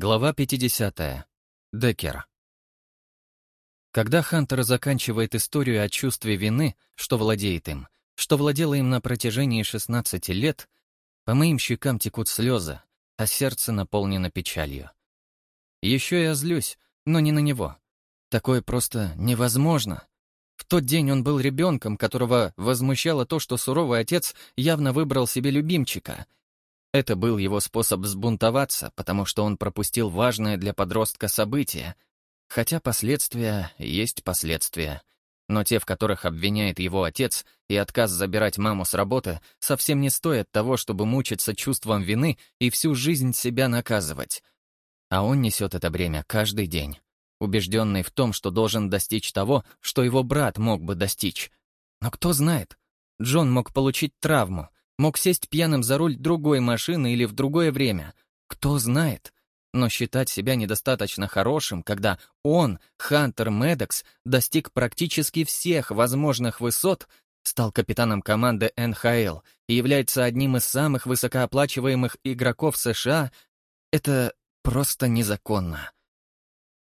Глава 50. Деккер. Когда Хантер заканчивает историю о чувстве вины, что владеет им, что владело им на протяжении 16 лет, по моим щекам текут слезы, а сердце наполнено печалью. Еще я злюсь, но не на него. Такое просто невозможно. В тот день он был ребенком, которого возмущало то, что суровый отец явно выбрал себе любимчика — это был его способ взбунтоваться, потому что он пропустил важное для подростка событие. Хотя последствия есть последствия. Но те, в которых обвиняет его отец, и отказ забирать маму с работы, совсем не стоят того, чтобы мучиться чувством вины и всю жизнь себя наказывать. А он несет это бремя каждый день, убежденный в том, что должен достичь того, что его брат мог бы достичь. Но кто знает, Джон мог получить травму, Мог сесть пьяным за руль другой машины или в другое время. Кто знает. Но считать себя недостаточно хорошим, когда он, Хантер Медекс, достиг практически всех возможных высот, стал капитаном команды НХЛ и является одним из самых высокооплачиваемых игроков США, это просто незаконно.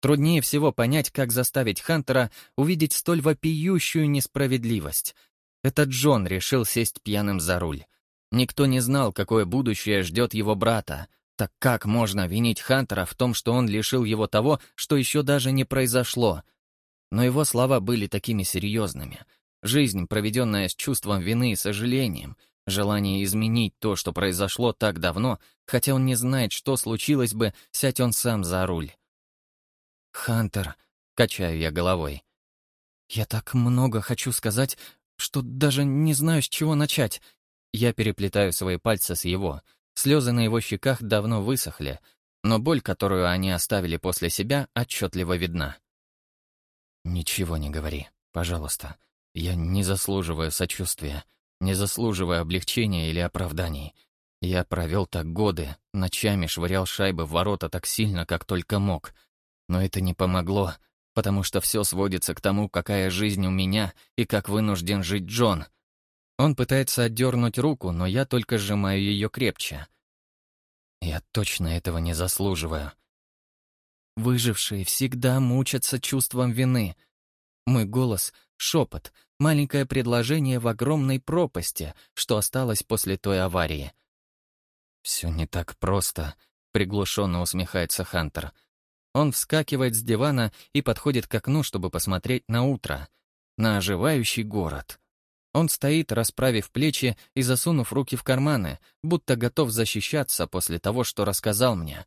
Труднее всего понять, как заставить Хантера увидеть столь вопиющую несправедливость. Это Джон решил сесть пьяным за руль. Никто не знал, какое будущее ждет его брата. Так как можно винить Хантера в том, что он лишил его того, что еще даже не произошло? Но его слова были такими серьезными. Жизнь, проведенная с чувством вины и сожалением, желание изменить то, что произошло так давно, хотя он не знает, что случилось бы, сядь он сам за руль. «Хантер», — качаю я головой, — «я так много хочу сказать, что даже не знаю, с чего начать. Я переплетаю свои пальцы с его. Слезы на его щеках давно высохли, но боль, которую они оставили после себя, отчетливо видна. «Ничего не говори, пожалуйста. Я не заслуживаю сочувствия, не заслуживаю облегчения или оправданий. Я провел так годы, ночами швырял шайбы в ворота так сильно, как только мог. Но это не помогло, потому что все сводится к тому, какая жизнь у меня и как вынужден жить Джон — он пытается отдернуть руку, но я только сжимаю ее крепче. Я точно этого не заслуживаю. Выжившие всегда мучатся чувством вины. Мой голос — шепот, маленькое предложение в огромной пропасти, что осталось после той аварии. «Все не так просто», — приглушенно усмехается Хантер. Он вскакивает с дивана и подходит к окну, чтобы посмотреть на утро, на оживающий город. Он стоит, расправив плечи и засунув руки в карманы, будто готов защищаться после того, что рассказал мне.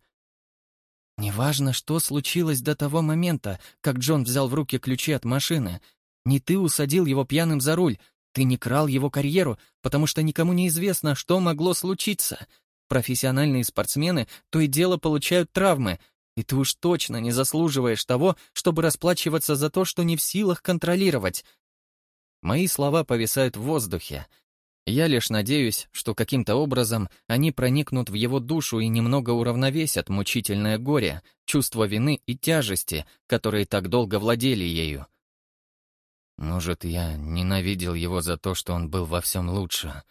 «Неважно, что случилось до того момента, как Джон взял в руки ключи от машины. Не ты усадил его пьяным за руль, ты не крал его карьеру, потому что никому не известно, что могло случиться. Профессиональные спортсмены то и дело получают травмы, и ты уж точно не заслуживаешь того, чтобы расплачиваться за то, что не в силах контролировать. Мои слова повисают в воздухе. Я лишь надеюсь, что каким-то образом они проникнут в его душу и немного уравновесят мучительное горе, чувство вины и тяжести, которые так долго владели ею. Может, я ненавидел его за то, что он был во всем лучше.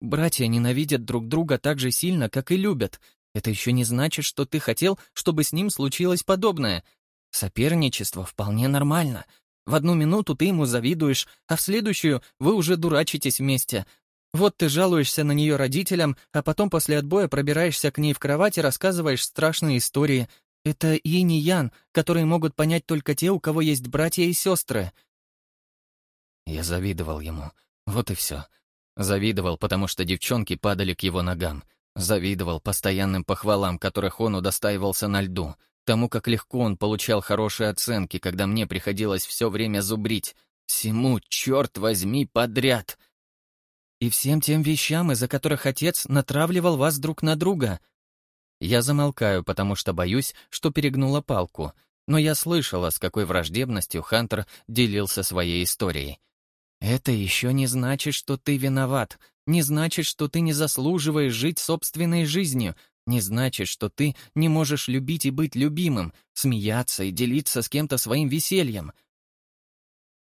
Братья ненавидят друг друга так же сильно, как и любят. Это еще не значит, что ты хотел, чтобы с ним случилось подобное. Соперничество вполне нормально, в одну минуту ты ему завидуешь, а в следующую вы уже дурачитесь вместе. Вот ты жалуешься на нее родителям, а потом после отбоя пробираешься к ней в кровать и рассказываешь страшные истории. Это инь и ян, которые могут понять только те, у кого есть братья и сестры. Я завидовал ему. Вот и все. Завидовал, потому что девчонки падали к его ногам. Завидовал постоянным похвалам, которых он удостаивался на льду тому, как легко он получал хорошие оценки, когда мне приходилось все время зубрить. Всему, черт возьми, подряд. И всем тем вещам, из-за которых отец натравливал вас друг на друга. Я замолкаю, потому что боюсь, что перегнула палку, но я слышала, с какой враждебностью Хантер делился своей историей. Это еще не значит, что ты виноват, не значит, что ты не заслуживаешь жить собственной жизнью, не значит, что ты не можешь любить и быть любимым, смеяться и делиться с кем-то своим весельем.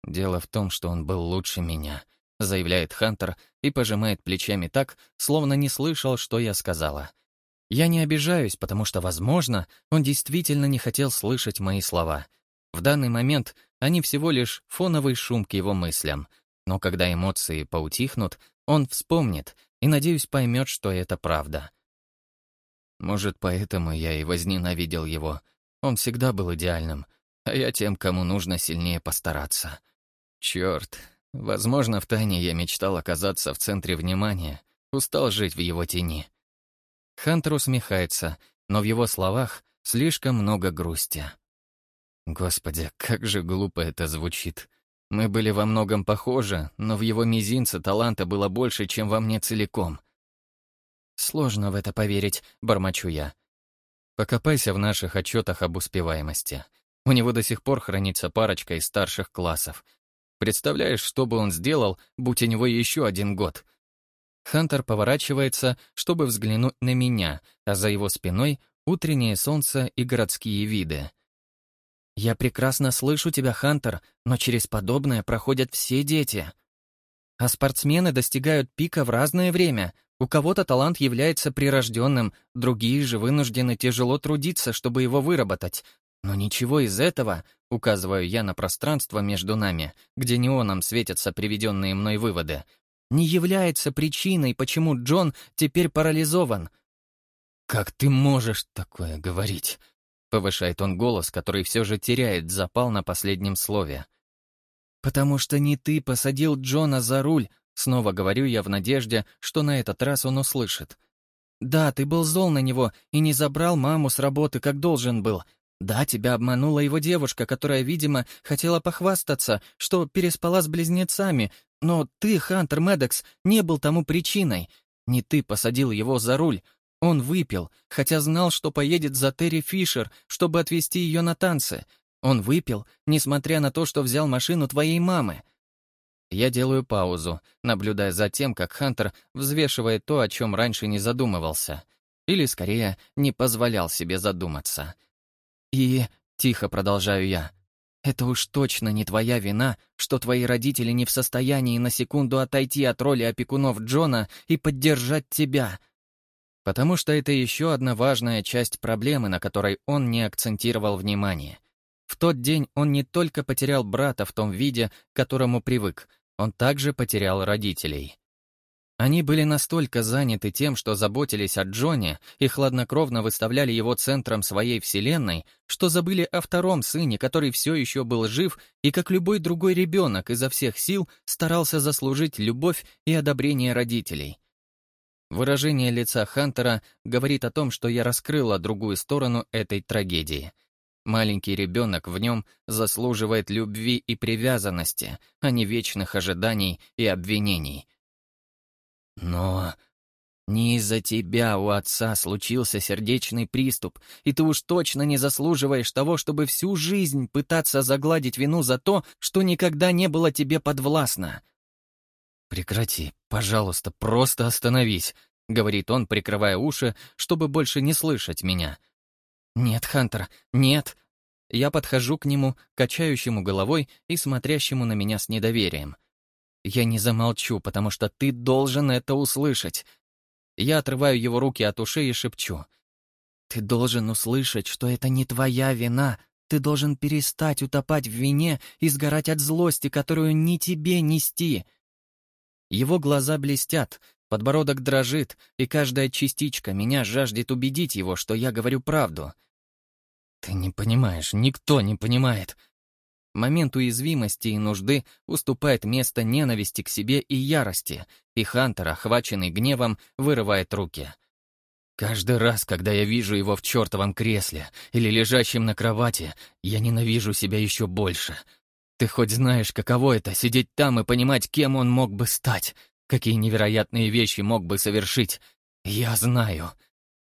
Дело в том, что он был лучше меня, заявляет Хантер и пожимает плечами так, словно не слышал, что я сказала. Я не обижаюсь, потому что, возможно, он действительно не хотел слышать мои слова. В данный момент они всего лишь фоновый шум к его мыслям. Но когда эмоции поутихнут, он вспомнит и, надеюсь, поймет, что это правда. Может, поэтому я и возненавидел его. Он всегда был идеальным, а я тем, кому нужно сильнее постараться. Черт, возможно, в тайне я мечтал оказаться в центре внимания, устал жить в его тени. Хантер усмехается, но в его словах слишком много грусти. Господи, как же глупо это звучит. Мы были во многом похожи, но в его мизинце таланта было больше, чем во мне целиком. Сложно в это поверить, бормочу я. Покопайся в наших отчетах об успеваемости. У него до сих пор хранится парочка из старших классов. Представляешь, что бы он сделал, будь у него еще один год? Хантер поворачивается, чтобы взглянуть на меня, а за его спиной — утреннее солнце и городские виды. «Я прекрасно слышу тебя, Хантер, но через подобное проходят все дети. А спортсмены достигают пика в разное время. У кого-то талант является прирожденным, другие же вынуждены тяжело трудиться, чтобы его выработать. Но ничего из этого, указываю я на пространство между нами, где неоном светятся приведенные мной выводы, не является причиной, почему Джон теперь парализован. «Как ты можешь такое говорить?» Повышает он голос, который все же теряет запал на последнем слове. «Потому что не ты посадил Джона за руль», снова говорю я в надежде, что на этот раз он услышит. «Да, ты был зол на него и не забрал маму с работы, как должен был. Да, тебя обманула его девушка, которая, видимо, хотела похвастаться, что переспала с близнецами, но ты, Хантер Медекс, не был тому причиной. Не ты посадил его за руль, он выпил, хотя знал, что поедет за Терри Фишер, чтобы отвезти ее на танцы. Он выпил, несмотря на то, что взял машину твоей мамы. Я делаю паузу, наблюдая за тем, как Хантер взвешивает то, о чем раньше не задумывался. Или, скорее, не позволял себе задуматься. И, тихо продолжаю я, это уж точно не твоя вина, что твои родители не в состоянии на секунду отойти от роли опекунов Джона и поддержать тебя — Потому что это еще одна важная часть проблемы, на которой он не акцентировал внимание. В тот день он не только потерял брата в том виде, к которому привык, он также потерял родителей. Они были настолько заняты тем, что заботились о Джоне и хладнокровно выставляли его центром своей вселенной, что забыли о втором сыне, который все еще был жив и, как любой другой ребенок, изо всех сил старался заслужить любовь и одобрение родителей. Выражение лица Хантера говорит о том, что я раскрыла другую сторону этой трагедии. Маленький ребенок в нем заслуживает любви и привязанности, а не вечных ожиданий и обвинений. Но не из-за тебя у отца случился сердечный приступ, и ты уж точно не заслуживаешь того, чтобы всю жизнь пытаться загладить вину за то, что никогда не было тебе подвластно. «Прекрати, пожалуйста, просто остановись», — говорит он, прикрывая уши, чтобы больше не слышать меня. «Нет, Хантер, нет». Я подхожу к нему, качающему головой и смотрящему на меня с недоверием. «Я не замолчу, потому что ты должен это услышать». Я отрываю его руки от ушей и шепчу. «Ты должен услышать, что это не твоя вина. Ты должен перестать утопать в вине и сгорать от злости, которую ни тебе нести. Его глаза блестят, подбородок дрожит, и каждая частичка меня жаждет убедить его, что я говорю правду. Ты не понимаешь, никто не понимает. Момент уязвимости и нужды уступает место ненависти к себе и ярости, и Хантер, охваченный гневом, вырывает руки. Каждый раз, когда я вижу его в чертовом кресле или лежащем на кровати, я ненавижу себя еще больше — ты хоть знаешь, каково это — сидеть там и понимать, кем он мог бы стать, какие невероятные вещи мог бы совершить? Я знаю.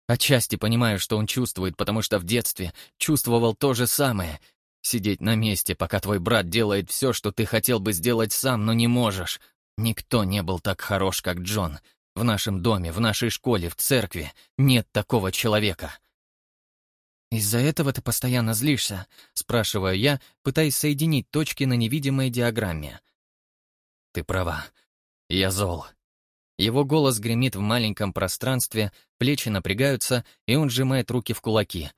Отчасти понимаю, что он чувствует, потому что в детстве чувствовал то же самое. Сидеть на месте, пока твой брат делает все, что ты хотел бы сделать сам, но не можешь. Никто не был так хорош, как Джон. В нашем доме, в нашей школе, в церкви нет такого человека. «Из-за этого ты постоянно злишься?» — спрашиваю я, пытаясь соединить точки на невидимой диаграмме. «Ты права. Я зол. Его голос гремит в маленьком пространстве, плечи напрягаются, и он сжимает руки в кулаки.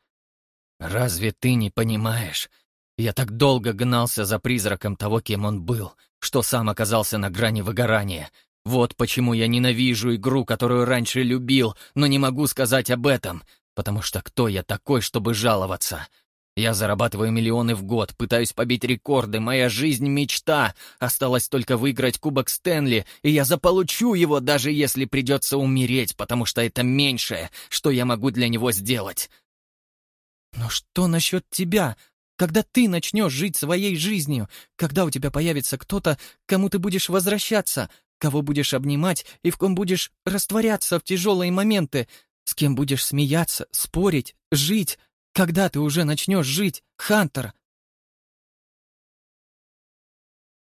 «Разве ты не понимаешь? Я так долго гнался за призраком того, кем он был, что сам оказался на грани выгорания. Вот почему я ненавижу игру, которую раньше любил, но не могу сказать об этом, потому что кто я такой, чтобы жаловаться?» Я зарабатываю миллионы в год, пытаюсь побить рекорды, моя жизнь — мечта. Осталось только выиграть Кубок Стэнли, и я заполучу его, даже если придется умереть, потому что это меньшее, что я могу для него сделать. Но что насчет тебя? Когда ты начнешь жить своей жизнью? Когда у тебя появится кто-то, кому ты будешь возвращаться? Кого будешь обнимать и в ком будешь растворяться в тяжелые моменты? С кем будешь смеяться, спорить, жить? Когда ты уже начнешь жить, Хантер?»